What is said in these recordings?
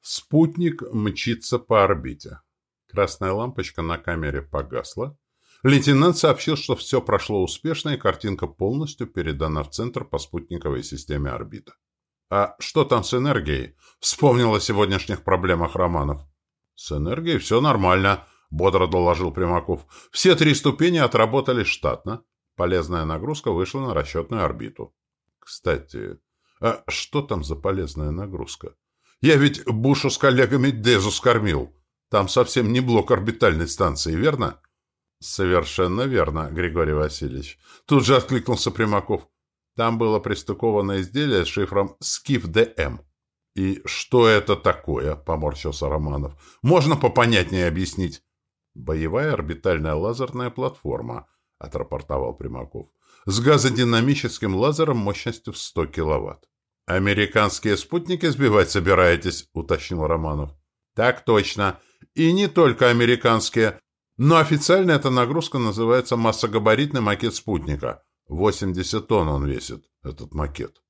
Спутник мчится по орбите. Красная лампочка на камере погасла. Лейтенант сообщил, что все прошло успешно, и картинка полностью передана в центр по спутниковой системе орбита. «А что там с энергией?» Вспомнил о сегодняшних проблемах Романов. «С энергией все нормально», — бодро доложил Примаков. «Все три ступени отработали штатно. Полезная нагрузка вышла на расчетную орбиту». «Кстати, а что там за полезная нагрузка?» «Я ведь Бушу с коллегами дезу скормил. Там совсем не блок орбитальной станции, верно?» «Совершенно верно, Григорий Васильевич». Тут же откликнулся Примаков. Там было пристыковано изделие с шифром «Скиф-ДМ». «И что это такое?» — поморщился Романов. «Можно попонятнее объяснить?» «Боевая орбитальная лазерная платформа», — отрапортовал Примаков. «С газодинамическим лазером мощностью в 100 киловатт». «Американские спутники сбивать собираетесь?» — уточнил Романов. «Так точно. И не только американские. Но официально эта нагрузка называется массогабаритный макет спутника. 80 тонн он весит, этот макет.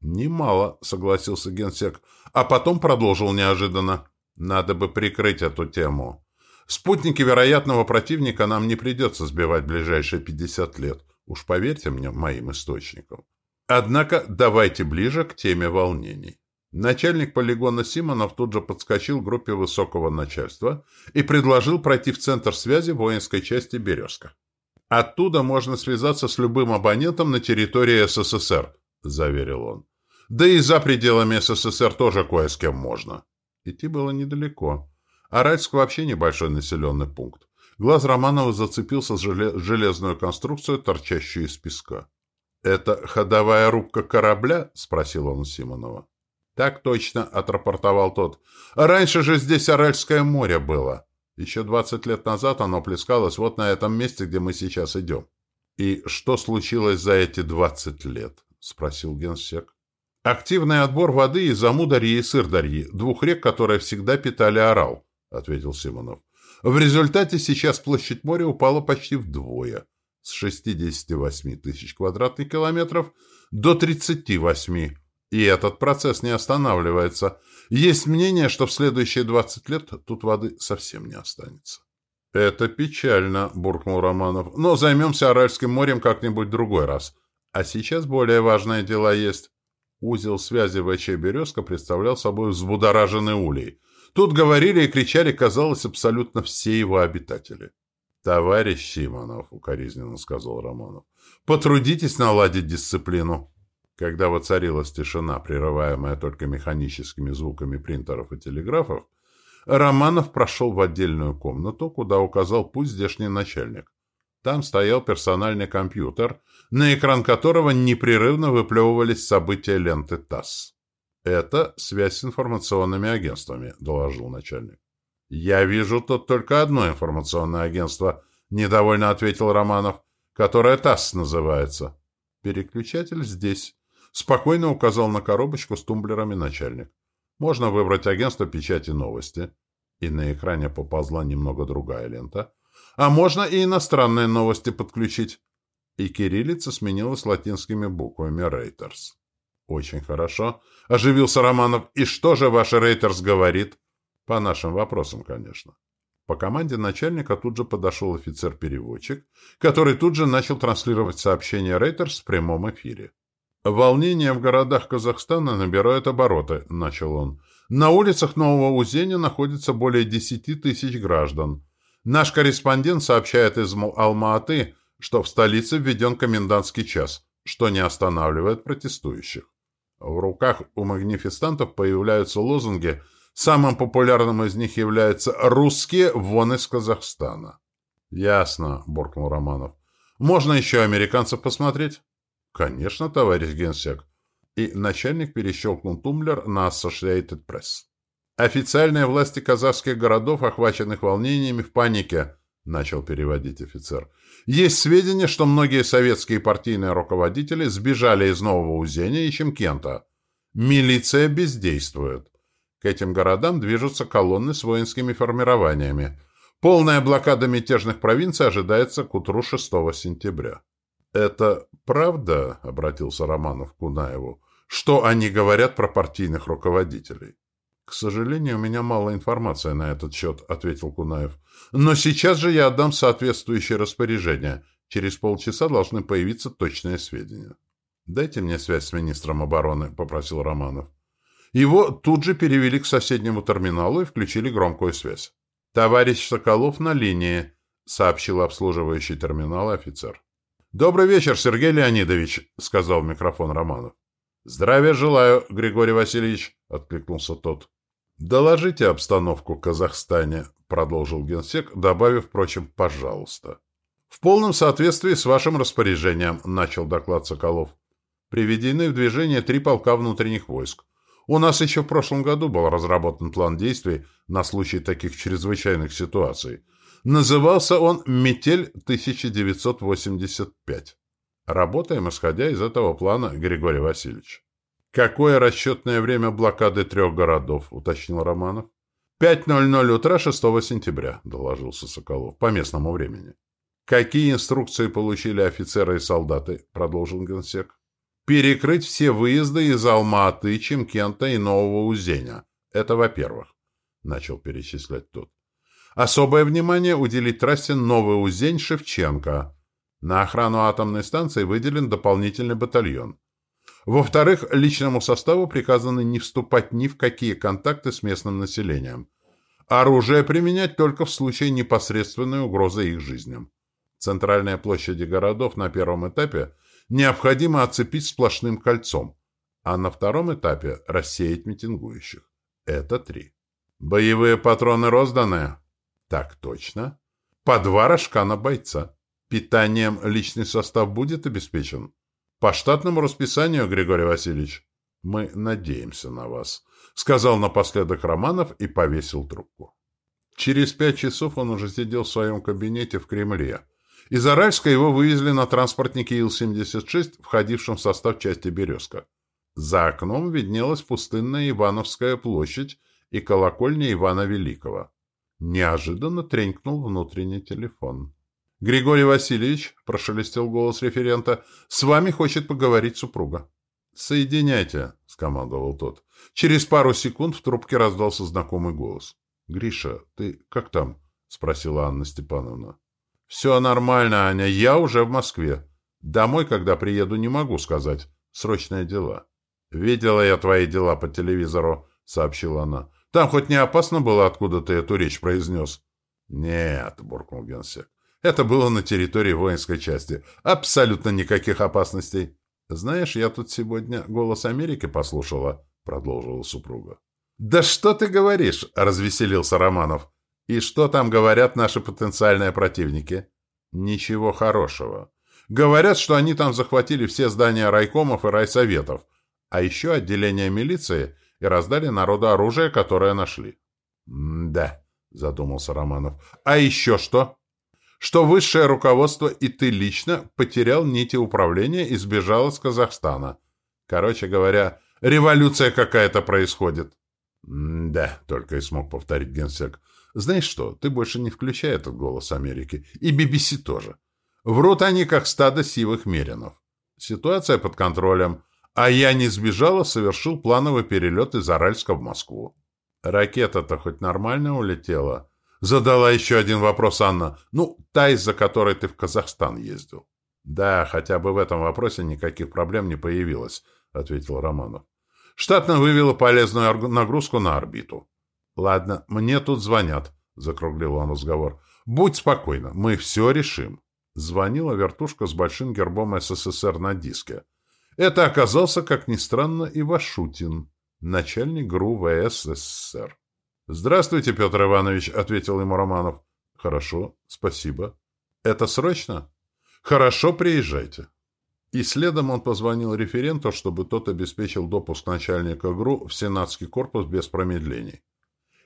«Немало», — согласился генсек, а потом продолжил неожиданно. «Надо бы прикрыть эту тему. Спутники вероятного противника нам не придется сбивать в ближайшие 50 лет. Уж поверьте мне, моим источникам. Однако давайте ближе к теме волнений». Начальник полигона Симонов тут же подскочил к группе высокого начальства и предложил пройти в центр связи воинской части «Березка». «Оттуда можно связаться с любым абонентом на территории СССР», — заверил он. «Да и за пределами СССР тоже кое с кем можно». Идти было недалеко. Аральск вообще небольшой населенный пункт. Глаз Романова зацепился за железную конструкцию, торчащую из песка. «Это ходовая рубка корабля?» — спросил он у Симонова. «Так точно», — отрапортовал тот. «Раньше же здесь Аральское море было. Еще двадцать лет назад оно плескалось вот на этом месте, где мы сейчас идем». «И что случилось за эти двадцать лет?» — спросил генсек. «Активный отбор воды из Амударьи и Сырдарьи, двух рек, которые всегда питали Орал», — ответил Симонов. «В результате сейчас площадь моря упала почти вдвое, с 68 тысяч квадратных километров до 38 и этот процесс не останавливается. Есть мнение, что в следующие 20 лет тут воды совсем не останется. «Это печально», — буркнул Романов. «Но займемся Аральским морем как-нибудь другой раз. А сейчас более важное дело есть». Узел связи ВЧ «Березка» представлял собой взбудораженный улей. Тут говорили и кричали, казалось, абсолютно все его обитатели. «Товарищ Симонов», — укоризненно сказал Романов, — «потрудитесь наладить дисциплину». Когда воцарилась тишина, прерываемая только механическими звуками принтеров и телеграфов, Романов прошел в отдельную комнату, куда указал путь здешний начальник. Там стоял персональный компьютер, на экран которого непрерывно выплевывались события ленты ТАСС. «Это связь с информационными агентствами», — доложил начальник. «Я вижу тут только одно информационное агентство», — недовольно ответил Романов, «которое ТАСС называется». «Переключатель здесь», Спокойно указал на коробочку с тумблерами начальник. Можно выбрать агентство печати новости. И на экране поползла немного другая лента. А можно и иностранные новости подключить. И кириллица сменилась латинскими буквами «Рейтерс». «Очень хорошо», — оживился Романов. «И что же ваш Рейтерс говорит?» «По нашим вопросам, конечно». По команде начальника тут же подошел офицер-переводчик, который тут же начал транслировать сообщение Рейтерс в прямом эфире. «Волнения в городах Казахстана набирают обороты», — начал он. «На улицах Нового Узеня находится более десяти тысяч граждан. Наш корреспондент сообщает из Алма-Аты, что в столице введен комендантский час, что не останавливает протестующих. В руках у магнифестантов появляются лозунги, самым популярным из них является «Русские вон из Казахстана». «Ясно», — буркнул Романов. «Можно еще американцев посмотреть?» «Конечно, товарищ генсек». И начальник перещелкнул тумблер на Associated Press. «Официальные власти казахских городов, охваченных волнениями, в панике», — начал переводить офицер. «Есть сведения, что многие советские партийные руководители сбежали из Нового Узения и Чемкента. Милиция бездействует. К этим городам движутся колонны с воинскими формированиями. Полная блокада мятежных провинций ожидается к утру 6 сентября». «Это правда?» — обратился Романов к Кунаеву. «Что они говорят про партийных руководителей?» К сожалению, у меня мало информации на этот счет, ответил Кунаев. Но сейчас же я отдам соответствующее распоряжение. Через полчаса должны появиться точные сведения. Дайте мне связь с министром обороны, попросил Романов. Его тут же перевели к соседнему терминалу и включили громкую связь. «Товарищ Соколов на линии», — сообщил обслуживающий терминал офицер. «Добрый вечер, Сергей Леонидович», — сказал в микрофон Романов. «Здравия желаю, Григорий Васильевич», — откликнулся тот. «Доложите обстановку в Казахстане», — продолжил генсек, добавив, впрочем, «пожалуйста». «В полном соответствии с вашим распоряжением», — начал доклад Соколов. «Приведены в движение три полка внутренних войск. У нас еще в прошлом году был разработан план действий на случай таких чрезвычайных ситуаций. Назывался он «Метель-1985». Работаем, исходя из этого плана, Григорий Васильевич. «Какое расчетное время блокады трех городов?» — уточнил Романов. «5.00 утра 6 сентября», — доложился Соколов, — «по местному времени». «Какие инструкции получили офицеры и солдаты?» — продолжил генсек перекрыть все выезды из Алматы, Чемкента и Нового Узеня. Это во-первых, — начал перечислять тот. Особое внимание уделить трассе Новый Узень-Шевченко. На охрану атомной станции выделен дополнительный батальон. Во-вторых, личному составу приказано не вступать ни в какие контакты с местным населением. Оружие применять только в случае непосредственной угрозы их жизням. Центральные площади городов на первом этапе – необходимо оцепить сплошным кольцом, а на втором этапе рассеять митингующих. Это три. Боевые патроны розданы? Так точно. По два рожка на бойца. Питанием личный состав будет обеспечен? По штатному расписанию, Григорий Васильевич. Мы надеемся на вас, сказал напоследок Романов и повесил трубку. Через пять часов он уже сидел в своем кабинете в Кремле, из Аральска его вывезли на транспортнике Ил-76, входившем в состав части «Березка». За окном виднелась пустынная Ивановская площадь и колокольня Ивана Великого. Неожиданно тренькнул внутренний телефон. «Григорий Васильевич», — прошелестел голос референта, — «с вами хочет поговорить супруга». «Соединяйте», — скомандовал тот. Через пару секунд в трубке раздался знакомый голос. «Гриша, ты как там?» — спросила Анна Степановна. «Все нормально, Аня, я уже в Москве. Домой, когда приеду, не могу сказать. Срочные дела». «Видела я твои дела по телевизору», — сообщила она. «Там хоть не опасно было, откуда ты эту речь произнес?» «Нет», — буркнул генсек. «Это было на территории воинской части. Абсолютно никаких опасностей». «Знаешь, я тут сегодня «Голос Америки» послушала», — продолжила супруга. «Да что ты говоришь?» — развеселился Романов. И что там говорят наши потенциальные противники? Ничего хорошего. Говорят, что они там захватили все здания райкомов и райсоветов, а еще отделение милиции и раздали народу оружие, которое нашли. «Да», — задумался Романов. «А еще что?» «Что высшее руководство и ты лично потерял нити управления и сбежал из Казахстана. Короче говоря, революция какая-то происходит». «Да», — только и смог повторить генсек. Знаешь что, ты больше не включай этот голос Америки. И BBC тоже. Врут они, как стадо сивых меринов. Ситуация под контролем. А я не сбежал, а совершил плановый перелет из Аральска в Москву. Ракета-то хоть нормально улетела? Задала еще один вопрос Анна. Ну, та, из-за которой ты в Казахстан ездил. Да, хотя бы в этом вопросе никаких проблем не появилось, ответил Романов. Штатно вывела полезную нагрузку на орбиту. «Ладно, мне тут звонят», — закруглил он разговор. «Будь спокойна, мы все решим». Звонила вертушка с большим гербом СССР на диске. Это оказался, как ни странно, Ивашутин, начальник ГРУ ВС СССР. «Здравствуйте, Петр Иванович», — ответил ему Романов. «Хорошо, спасибо». «Это срочно?» «Хорошо, приезжайте». И следом он позвонил референту, чтобы тот обеспечил допуск начальника ГРУ в Сенатский корпус без промедлений.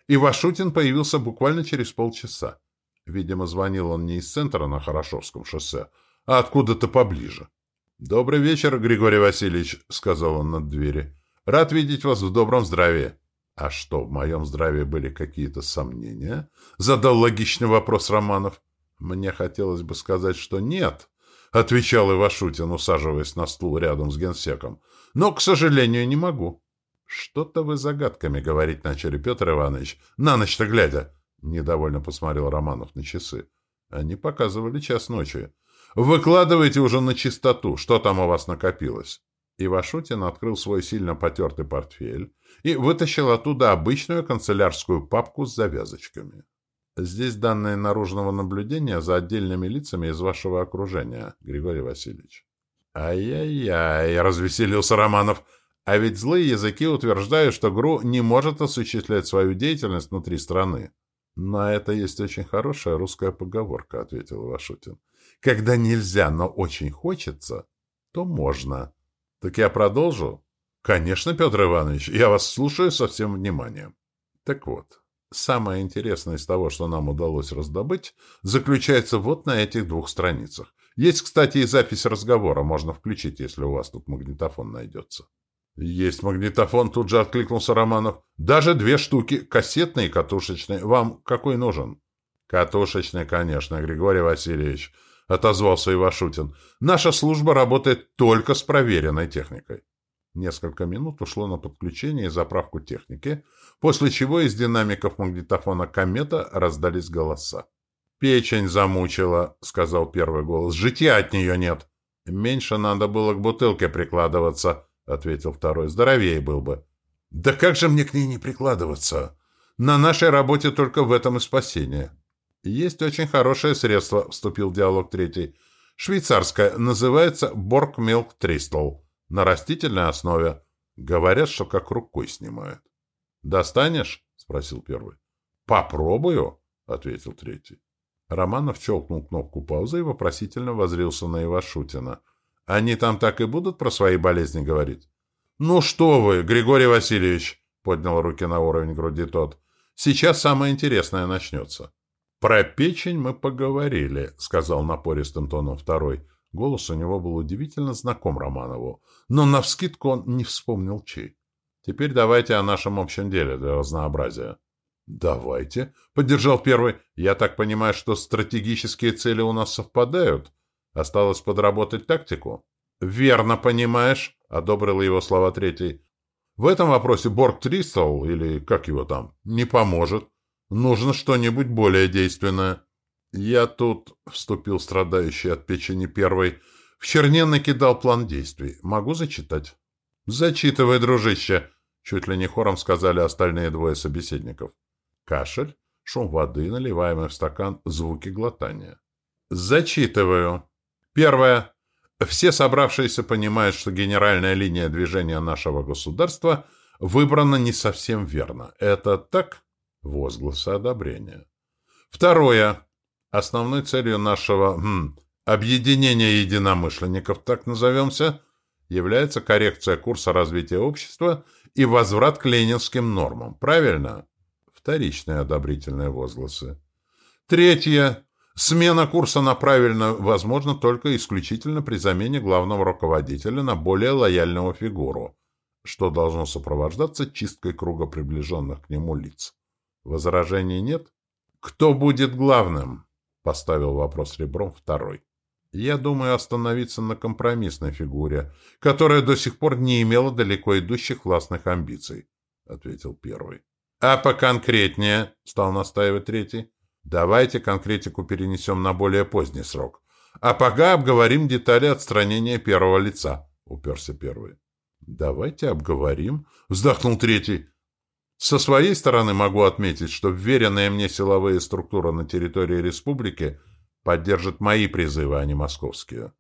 И Вашутин появился буквально через полчаса. Видимо, звонил он не из центра на Хорошовском шоссе, а откуда-то поближе. «Добрый вечер, Григорий Васильевич», — сказал он над двери. «Рад видеть вас в добром здравии». «А что, в моем здравии были какие-то сомнения?» — задал логичный вопрос Романов. «Мне хотелось бы сказать, что нет», — отвечал Ивашутин, усаживаясь на стул рядом с генсеком. «Но, к сожалению, не могу». Что-то вы загадками говорить начали, Петр Иванович. На ночь-то глядя. Недовольно посмотрел Романов на часы. Они показывали час ночи. Выкладывайте уже на чистоту, что там у вас накопилось. Ивашутин открыл свой сильно потертый портфель и вытащил оттуда обычную канцелярскую папку с завязочками. Здесь данные наружного наблюдения за отдельными лицами из вашего окружения, Григорий Васильевич. Ай-яй-яй, развеселился Романов. А ведь злые языки утверждают, что ГРУ не может осуществлять свою деятельность внутри страны. На это есть очень хорошая русская поговорка, ответил Ивашутин. Когда нельзя, но очень хочется, то можно. Так я продолжу? Конечно, Петр Иванович, я вас слушаю со всем вниманием. Так вот, самое интересное из того, что нам удалось раздобыть, заключается вот на этих двух страницах. Есть, кстати, и запись разговора, можно включить, если у вас тут магнитофон найдется. «Есть магнитофон», — тут же откликнулся Романов. «Даже две штуки, кассетный и катушечный. Вам какой нужен?» «Катушечный, конечно, Григорий Васильевич», — отозвался Ивашутин. «Наша служба работает только с проверенной техникой». Несколько минут ушло на подключение и заправку техники, после чего из динамиков магнитофона «Комета» раздались голоса. «Печень замучила», — сказал первый голос. «Житья от нее нет». «Меньше надо было к бутылке прикладываться», — ответил второй. «Здоровее был бы». «Да как же мне к ней не прикладываться? На нашей работе только в этом и спасение». «Есть очень хорошее средство», — вступил в диалог третий. «Швейцарское. Называется Борг Милк Тристол. На растительной основе. Говорят, что как рукой снимает». «Достанешь?» — спросил первый. «Попробую», — ответил третий. Романов челкнул кнопку паузы и вопросительно возрился на Ивашутина. Они там так и будут про свои болезни говорить? — Ну что вы, Григорий Васильевич, — поднял руки на уровень груди тот, — сейчас самое интересное начнется. — Про печень мы поговорили, — сказал напористым тоном второй. Голос у него был удивительно знаком Романову, но навскидку он не вспомнил чей. Теперь давайте о нашем общем деле для разнообразия. «Давайте», — поддержал первый. «Я так понимаю, что стратегические цели у нас совпадают?» Осталось подработать тактику? Верно понимаешь, одобрил его слова третий. В этом вопросе Борг Тристал, или как его там, не поможет. Нужно что-нибудь более действенное. Я тут, вступил страдающий от печени первый, в черне накидал план действий. Могу зачитать? Зачитывай, дружище, чуть ли не хором сказали остальные двое собеседников. Кашель, шум воды, наливаемый в стакан, звуки глотания. Зачитываю. Первое. Все собравшиеся понимают, что генеральная линия движения нашего государства выбрана не совсем верно. Это так? Возгласы одобрения. Второе. Основной целью нашего хм, объединения единомышленников, так назовемся, является коррекция курса развития общества и возврат к ленинским нормам. Правильно? Вторичные одобрительные возгласы. Третье. Смена курса на правильную возможно только исключительно при замене главного руководителя на более лояльного фигуру, что должно сопровождаться чисткой круга приближенных к нему лиц. Возражений нет? «Кто будет главным?» — поставил вопрос ребром второй. «Я думаю остановиться на компромиссной фигуре, которая до сих пор не имела далеко идущих властных амбиций», — ответил первый. «А поконкретнее?» — стал настаивать третий. Давайте конкретику перенесем на более поздний срок. А пока обговорим детали отстранения первого лица, — уперся первый. Давайте обговорим, — вздохнул третий. Со своей стороны могу отметить, что вверенные мне силовые структуры на территории республики поддержат мои призывы, а не московские.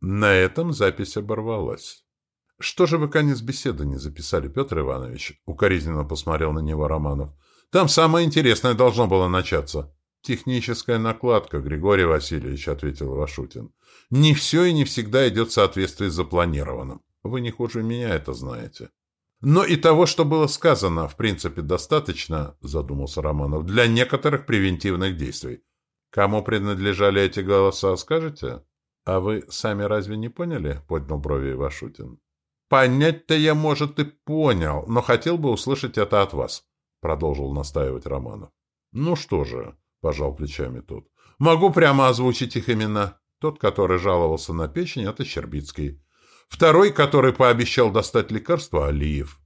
На этом запись оборвалась. — Что же вы конец беседы не записали, Петр Иванович? — укоризненно посмотрел на него Романов. — Там самое интересное должно было начаться. «Техническая накладка, Григорий Васильевич», — ответил Вашутин. «Не все и не всегда идет в соответствии с запланированным. Вы не хуже меня это знаете». «Но и того, что было сказано, в принципе, достаточно», — задумался Романов, «для некоторых превентивных действий. Кому принадлежали эти голоса, скажете?» «А вы сами разве не поняли?» — поднял брови Вашутин. «Понять-то я, может, и понял, но хотел бы услышать это от вас», — продолжил настаивать Романов. «Ну что же», — пожал плечами тот. «Могу прямо озвучить их имена. Тот, который жаловался на печень, — это Щербицкий. Второй, который пообещал достать лекарство, — Алиев.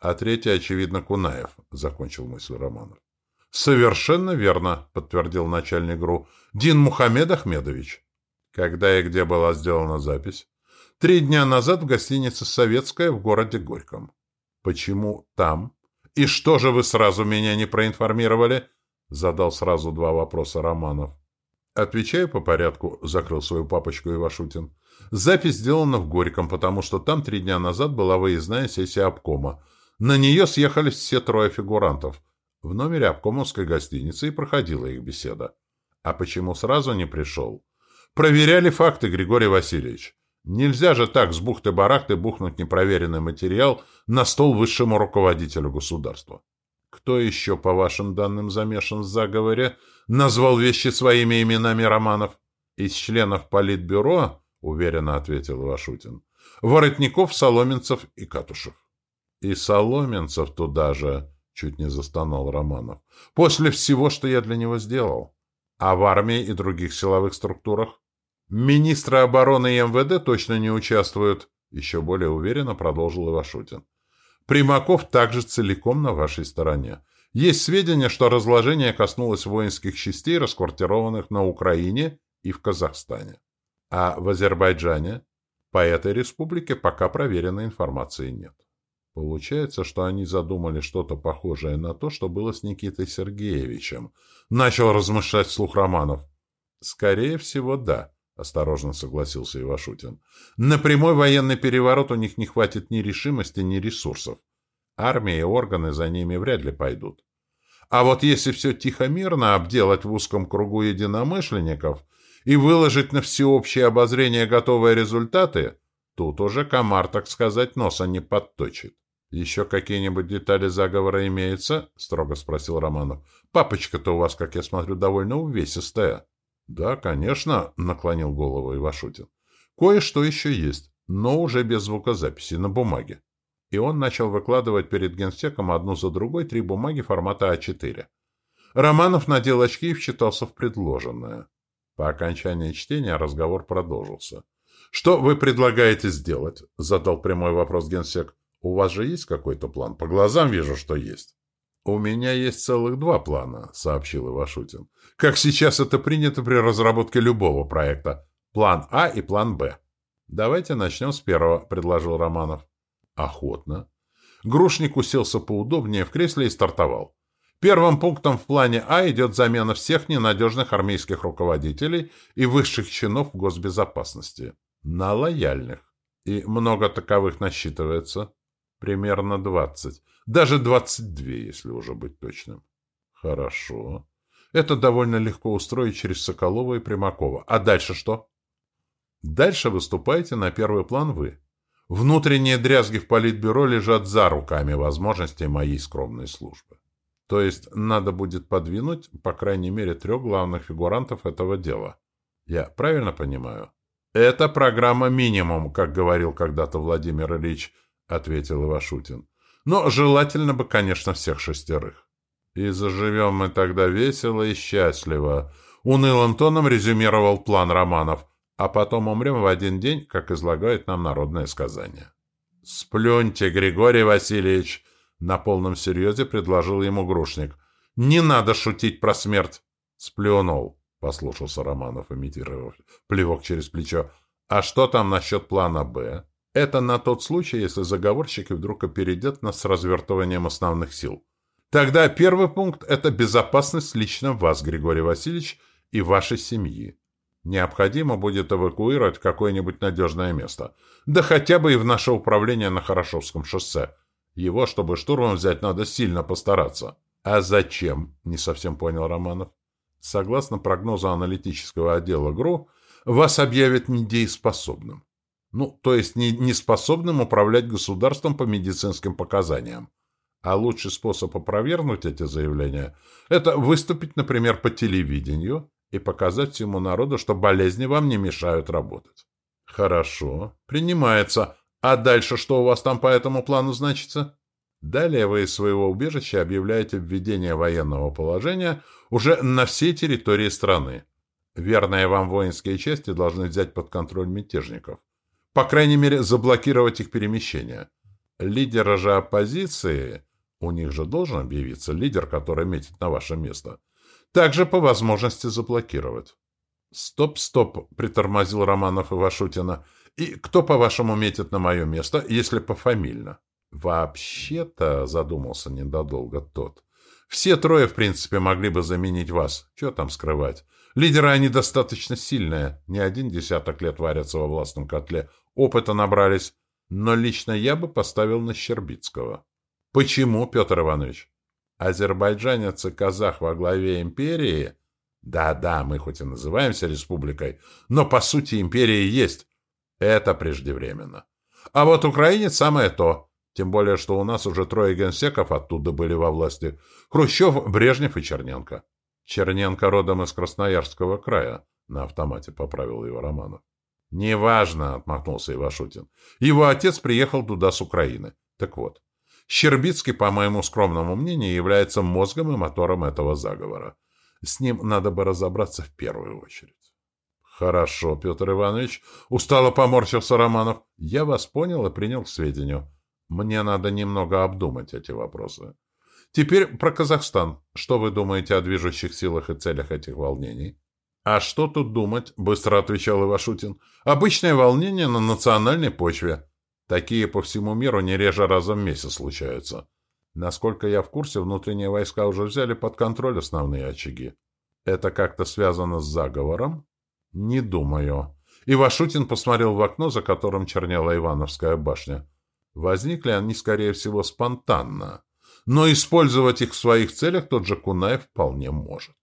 А третий, очевидно, Кунаев, — закончил мысль Романов. Совершенно верно, — подтвердил начальник ГРУ. Дин Мухаммед Ахмедович. Когда и где была сделана запись? Три дня назад в гостинице «Советская» в городе Горьком. Почему там? И что же вы сразу меня не проинформировали? Задал сразу два вопроса Романов. Отвечаю по порядку, закрыл свою папочку Ивашутин. Запись сделана в Горьком, потому что там три дня назад была выездная сессия обкома. На нее съехались все трое фигурантов. В номере обкомовской гостиницы и проходила их беседа. А почему сразу не пришел? Проверяли факты, Григорий Васильевич. Нельзя же так с бухты-барахты бухнуть непроверенный материал на стол высшему руководителю государства. Кто еще, по вашим данным, замешан в заговоре, назвал вещи своими именами Романов? Из членов Политбюро, уверенно ответил Вашутин, Воротников, Соломенцев и Катушев. И Соломенцев туда же, чуть не застонал Романов, после всего, что я для него сделал. А в армии и других силовых структурах? Министры обороны и МВД точно не участвуют, еще более уверенно продолжил Ивашутин. Примаков также целиком на вашей стороне. Есть сведения, что разложение коснулось воинских частей, расквартированных на Украине и в Казахстане. А в Азербайджане по этой республике пока проверенной информации нет. Получается, что они задумали что-то похожее на то, что было с Никитой Сергеевичем. Начал размышлять слух Романов. Скорее всего, да. — осторожно согласился Ивашутин. «На прямой военный переворот у них не хватит ни решимости, ни ресурсов. Армия и органы за ними вряд ли пойдут. А вот если все тихо-мирно обделать в узком кругу единомышленников и выложить на всеобщее обозрение готовые результаты, тут уже комар, так сказать, носа не подточит. «Еще какие-нибудь детали заговора имеются?» — строго спросил Романов. «Папочка-то у вас, как я смотрю, довольно увесистая». «Да, конечно», — наклонил голову Ивашутин. «Кое-что еще есть, но уже без звукозаписи, на бумаге». И он начал выкладывать перед генсеком одну за другой три бумаги формата А4. Романов надел очки и вчитался в предложенное. По окончании чтения разговор продолжился. «Что вы предлагаете сделать?» — задал прямой вопрос генсек. «У вас же есть какой-то план? По глазам вижу, что есть». «У меня есть целых два плана», — сообщил Ивашутин. «Как сейчас это принято при разработке любого проекта. План А и план Б». «Давайте начнем с первого», — предложил Романов. «Охотно». Грушник уселся поудобнее в кресле и стартовал. Первым пунктом в плане А идет замена всех ненадежных армейских руководителей и высших чинов госбезопасности. На лояльных. И много таковых насчитывается. Примерно двадцать. Даже двадцать две, если уже быть точным. Хорошо. Это довольно легко устроить через Соколова и Примакова. А дальше что? Дальше выступаете на первый план вы. Внутренние дрязги в политбюро лежат за руками возможностей моей скромной службы. То есть надо будет подвинуть, по крайней мере, трех главных фигурантов этого дела. Я правильно понимаю? Это программа минимум, как говорил когда-то Владимир Ильич, — ответил Ивашутин. «Но желательно бы, конечно, всех шестерых». «И заживем мы тогда весело и счастливо», — унылым тоном резюмировал план Романов, «а потом умрем в один день, как излагает нам народное сказание». «Сплюньте, Григорий Васильевич!» — на полном серьезе предложил ему Грушник. «Не надо шутить про смерть!» «Сплюнул», — послушался Романов, имитировав плевок через плечо. «А что там насчет плана «Б»?» Это на тот случай, если заговорщики вдруг опередят нас с развертыванием основных сил. Тогда первый пункт – это безопасность лично вас, Григорий Васильевич, и вашей семьи. Необходимо будет эвакуировать в какое-нибудь надежное место. Да хотя бы и в наше управление на Хорошовском шоссе. Его, чтобы штурмом взять, надо сильно постараться. А зачем? Не совсем понял Романов. Согласно прогнозу аналитического отдела ГРУ, вас объявят недееспособным. Ну, то есть не, не способным управлять государством по медицинским показаниям. А лучший способ опровергнуть эти заявления – это выступить, например, по телевидению и показать всему народу, что болезни вам не мешают работать. Хорошо, принимается. А дальше что у вас там по этому плану значится? Далее вы из своего убежища объявляете введение военного положения уже на всей территории страны. Верные вам воинские части должны взять под контроль мятежников. По крайней мере, заблокировать их перемещение. Лидера же оппозиции, у них же должен объявиться лидер, который метит на ваше место, также по возможности заблокировать. «Стоп, стоп!» — притормозил Романов Ивашутина. «И кто, по-вашему, метит на мое место, если пофамильно?» «Вообще-то», — задумался недодолго тот, «все трое, в принципе, могли бы заменить вас. Что там скрывать? Лидеры они достаточно сильные, не один десяток лет варятся во властном котле, опыта набрались, но лично я бы поставил на Щербицкого». «Почему, Петр Иванович?» «Азербайджанец и казах во главе империи...» «Да-да, мы хоть и называемся республикой, но по сути империя есть. Это преждевременно. А вот украинец самое то. Тем более, что у нас уже трое генсеков оттуда были во власти. Хрущев, Брежнев и Черненко. Черненко родом из Красноярского края, на автомате поправил его Романов. «Неважно», — отмахнулся Ивашутин. «Его отец приехал туда с Украины. Так вот, Щербицкий, по моему скромному мнению, является мозгом и мотором этого заговора. С ним надо бы разобраться в первую очередь. «Хорошо, Петр Иванович», — устало поморщился Романов. «Я вас понял и принял к сведению. Мне надо немного обдумать эти вопросы. Теперь про Казахстан. Что вы думаете о движущих силах и целях этих волнений?» «А что тут думать?» — быстро отвечал Ивашутин. «Обычное волнение на национальной почве. Такие по всему миру не реже раза в месяц случаются. Насколько я в курсе, внутренние войска уже взяли под контроль основные очаги. Это как-то связано с заговором? Не думаю. Ивашутин посмотрел в окно, за которым чернела Ивановская башня. Возникли они, скорее всего, спонтанно. Но использовать их в своих целях тот же Кунаев вполне может.